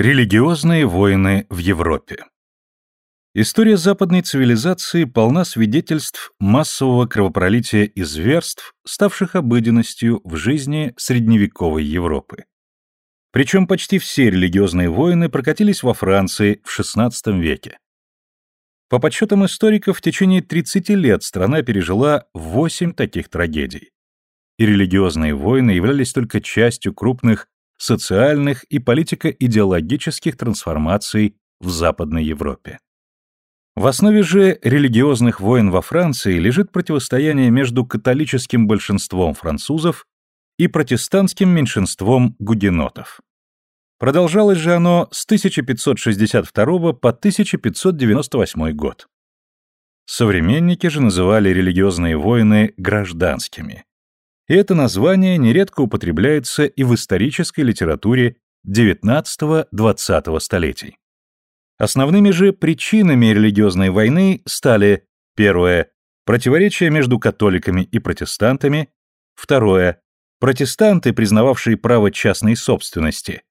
Религиозные войны в Европе История западной цивилизации полна свидетельств массового кровопролития и зверств, ставших обыденностью в жизни средневековой Европы. Причем почти все религиозные войны прокатились во Франции в XVI веке. По подсчетам историков, в течение 30 лет страна пережила 8 таких трагедий. И религиозные войны являлись только частью крупных социальных и политико-идеологических трансформаций в Западной Европе. В основе же религиозных войн во Франции лежит противостояние между католическим большинством французов и протестантским меньшинством гугенотов. Продолжалось же оно с 1562 по 1598 год. Современники же называли религиозные войны гражданскими и это название нередко употребляется и в исторической литературе XIX-XX столетий. Основными же причинами религиозной войны стали первое – противоречия между католиками и протестантами, второе – протестанты, признававшие право частной собственности,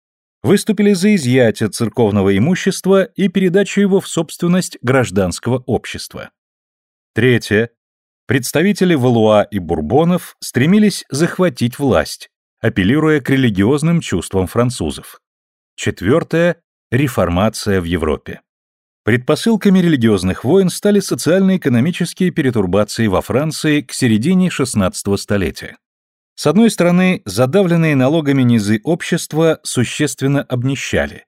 выступили за изъятие церковного имущества и передачу его в собственность гражданского общества. Третье Представители Валуа и Бурбонов стремились захватить власть, апеллируя к религиозным чувствам французов. Четвертое – реформация в Европе. Предпосылками религиозных войн стали социально-экономические перетурбации во Франции к середине XVI столетия. С одной стороны, задавленные налогами низы общества существенно обнищали,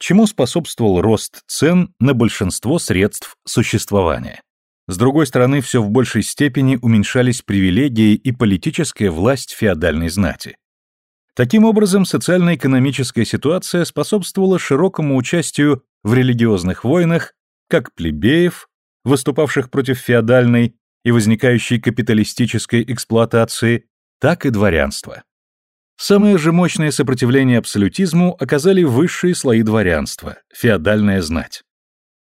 чему способствовал рост цен на большинство средств существования. С другой стороны, все в большей степени уменьшались привилегии и политическая власть феодальной знати. Таким образом, социально-экономическая ситуация способствовала широкому участию в религиозных войнах как плебеев, выступавших против феодальной и возникающей капиталистической эксплуатации, так и дворянства. Самое же мощное сопротивление абсолютизму оказали высшие слои дворянства, феодальная знать.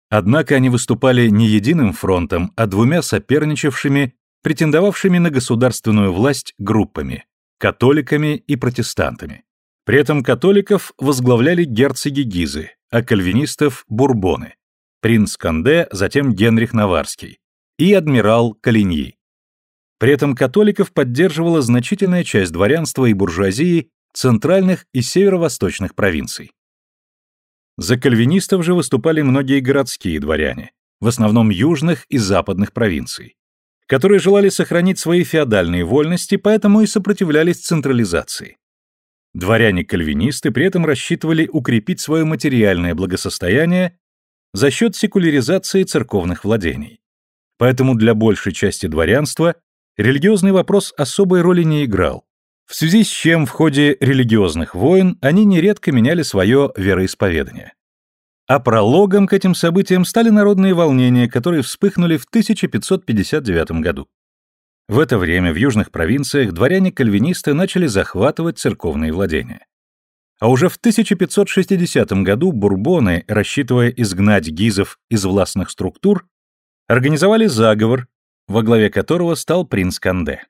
Однако они выступали не единым фронтом, а двумя соперничавшими, претендовавшими на государственную власть группами – католиками и протестантами. При этом католиков возглавляли герцоги Гизы, а кальвинистов – бурбоны. Принц Канде, затем Генрих Наварский и адмирал Калиньи. При этом католиков поддерживала значительная часть дворянства и буржуазии центральных и северо-восточных провинций. За кальвинистов же выступали многие городские дворяне, в основном южных и западных провинций, которые желали сохранить свои феодальные вольности, поэтому и сопротивлялись централизации. Дворяне-кальвинисты при этом рассчитывали укрепить свое материальное благосостояние за счет секуляризации церковных владений. Поэтому для большей части дворянства религиозный вопрос особой роли не играл, в связи с чем в ходе религиозных войн они нередко меняли свое вероисповедание. А прологом к этим событиям стали народные волнения, которые вспыхнули в 1559 году. В это время в южных провинциях дворяне-кальвинисты начали захватывать церковные владения. А уже в 1560 году бурбоны, рассчитывая изгнать гизов из властных структур, организовали заговор, во главе которого стал принц Канде.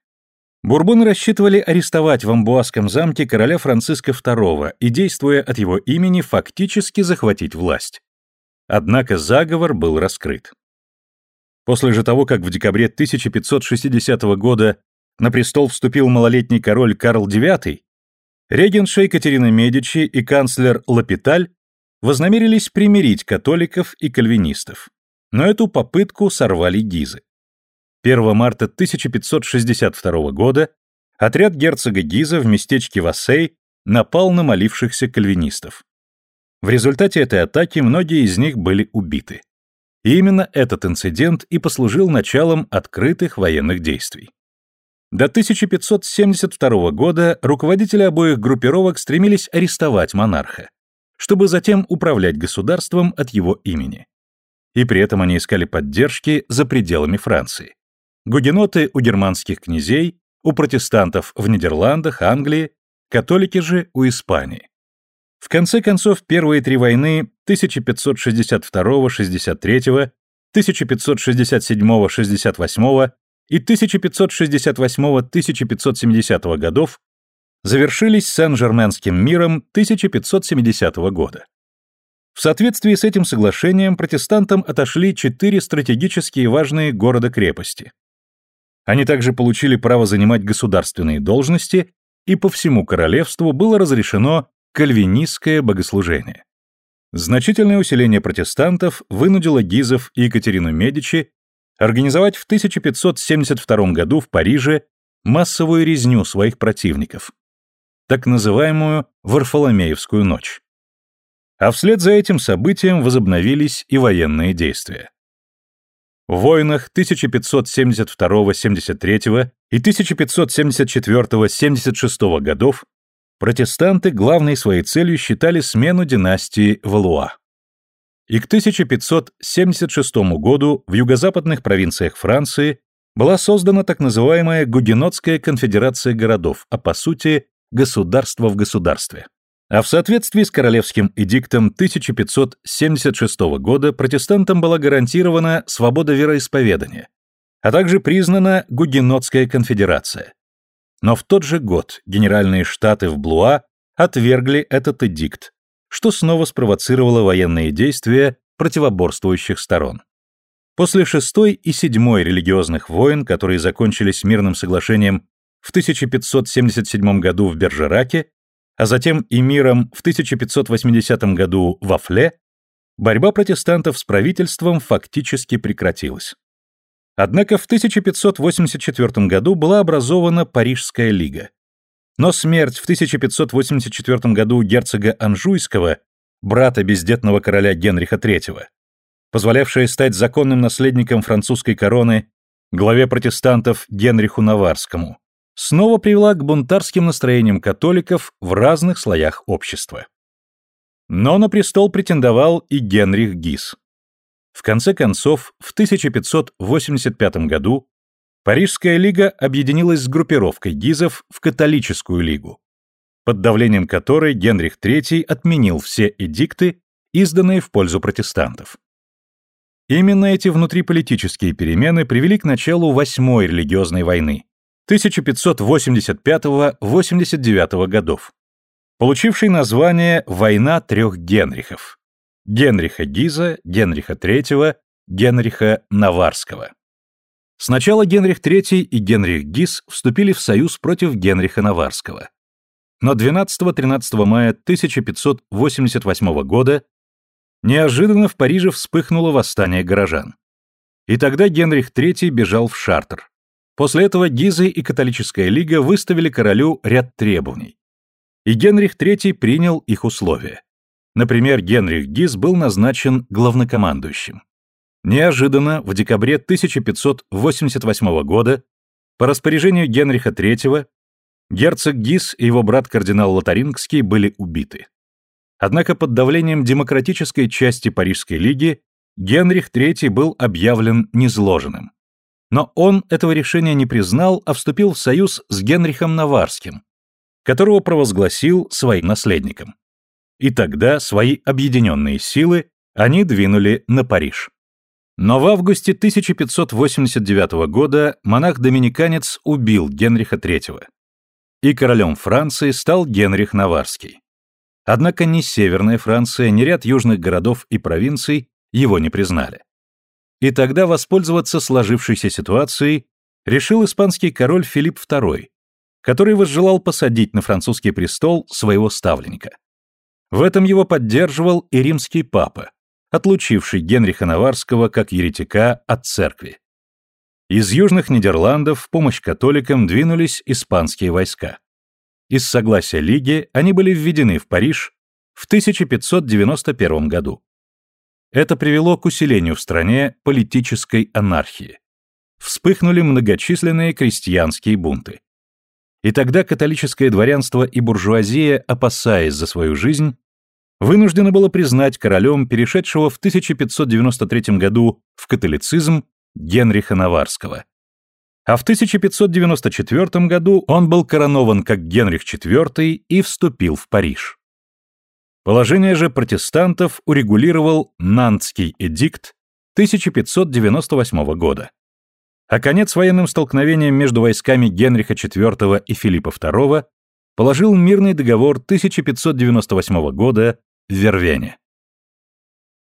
Бурбоны рассчитывали арестовать в Амбуазском замке короля Франциска II и, действуя от его имени, фактически захватить власть. Однако заговор был раскрыт. После же того, как в декабре 1560 года на престол вступил малолетний король Карл IX, регенша Екатерина Медичи и канцлер Лапиталь вознамерились примирить католиков и кальвинистов. Но эту попытку сорвали гизы. 1 марта 1562 года отряд герцога Гиза в местечке Вассей напал на молившихся кальвинистов. В результате этой атаки многие из них были убиты. И именно этот инцидент и послужил началом открытых военных действий. До 1572 года руководители обоих группировок стремились арестовать монарха, чтобы затем управлять государством от его имени. И при этом они искали поддержки за пределами Франции. Гугеноты у германских князей, у протестантов в Нидерландах, Англии, католики же у Испании. В конце концов, первые три войны 1562-63, 1567-68 и 1568-1570 годов завершились Сен-Жерменским миром 1570 года. В соответствии с этим соглашением протестантам отошли четыре стратегически важные города-крепости. Они также получили право занимать государственные должности, и по всему королевству было разрешено кальвинистское богослужение. Значительное усиление протестантов вынудило Гизов и Екатерину Медичи организовать в 1572 году в Париже массовую резню своих противников, так называемую Варфоломеевскую ночь. А вслед за этим событием возобновились и военные действия. В войнах 1572-73 и 1574-76 годов протестанты главной своей целью считали смену династии Валуа. И к 1576 году в юго-западных провинциях Франции была создана так называемая Гугенотская конфедерация городов, а по сути государство в государстве. А в соответствии с королевским эдиктом 1576 года протестантам была гарантирована свобода вероисповедания, а также признана Гугенотская конфедерация. Но в тот же год Генеральные Штаты в Блуа отвергли этот эдикт, что снова спровоцировало военные действия противоборствующих сторон. После шестой и седьмой религиозных войн, которые закончились мирным соглашением в 1577 году в Бержераке, а затем и миром в 1580 году во Фле, борьба протестантов с правительством фактически прекратилась. Однако в 1584 году была образована Парижская лига. Но смерть в 1584 году герцога Анжуйского, брата бездетного короля Генриха III, позволявшая стать законным наследником французской короны главе протестантов Генриху Наварскому, снова привела к бунтарским настроениям католиков в разных слоях общества. Но на престол претендовал и Генрих Гис. В конце концов, в 1585 году Парижская лига объединилась с группировкой гизов в католическую лигу, под давлением которой Генрих III отменил все эдикты, изданные в пользу протестантов. Именно эти внутриполитические перемены привели к началу Восьмой религиозной войны, 1585-89 годов, получившей название «Война трех Генрихов» — Генриха Гиза, Генриха III, Генриха Наварского. Сначала Генрих III и Генрих Гиз вступили в союз против Генриха Наварского. Но 12-13 мая 1588 года неожиданно в Париже вспыхнуло восстание горожан. И тогда Генрих III бежал в Шартер, После этого Гизы и католическая лига выставили королю ряд требований. И Генрих III принял их условия. Например, Генрих Гиз был назначен главнокомандующим. Неожиданно, в декабре 1588 года, по распоряжению Генриха III, герцог Гиз и его брат кардинал Лотарингский были убиты. Однако под давлением демократической части Парижской лиги Генрих III был объявлен незложенным. Но он этого решения не признал, а вступил в союз с Генрихом Наварским, которого провозгласил своим наследником. И тогда свои объединенные силы они двинули на Париж. Но в августе 1589 года монах-доминиканец убил Генриха III. И королем Франции стал Генрих Наварский. Однако ни Северная Франция, ни ряд южных городов и провинций его не признали. И тогда воспользоваться сложившейся ситуацией решил испанский король Филипп II, который возжелал посадить на французский престол своего ставленника. В этом его поддерживал и римский папа, отлучивший Генриха Наварского как еретика от церкви. Из южных Нидерландов в помощь католикам двинулись испанские войска. Из согласия Лиги они были введены в Париж в 1591 году. Это привело к усилению в стране политической анархии. Вспыхнули многочисленные крестьянские бунты. И тогда католическое дворянство и буржуазия, опасаясь за свою жизнь, вынуждено было признать королем перешедшего в 1593 году в католицизм Генриха Наварского. А в 1594 году он был коронован как Генрих IV и вступил в Париж. Положение же протестантов урегулировал Нантский эдикт 1598 года. А конец военным столкновениям между войсками Генриха IV и Филиппа II положил мирный договор 1598 года в Вервене.